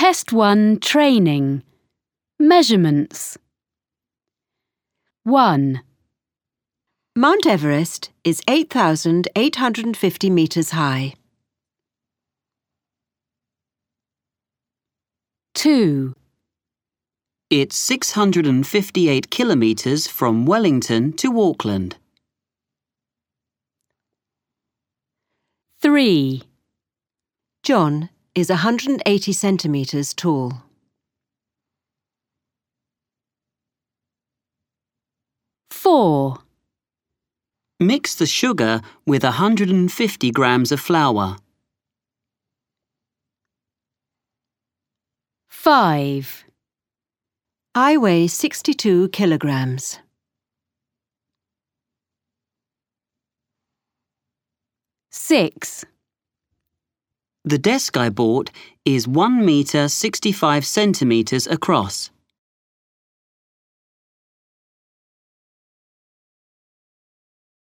Test 1 Training. Measurements. 1, Mount Everest is 8,850 metres high. 2, It's 658 kilometres from Wellington to Auckland. 3, John is 180 centimetres tall. 4, Mix the sugar with 150 grams of flour. 5, I weigh 62 kilograms. 6, The desk I bought is 1 metre 65 centimetres across.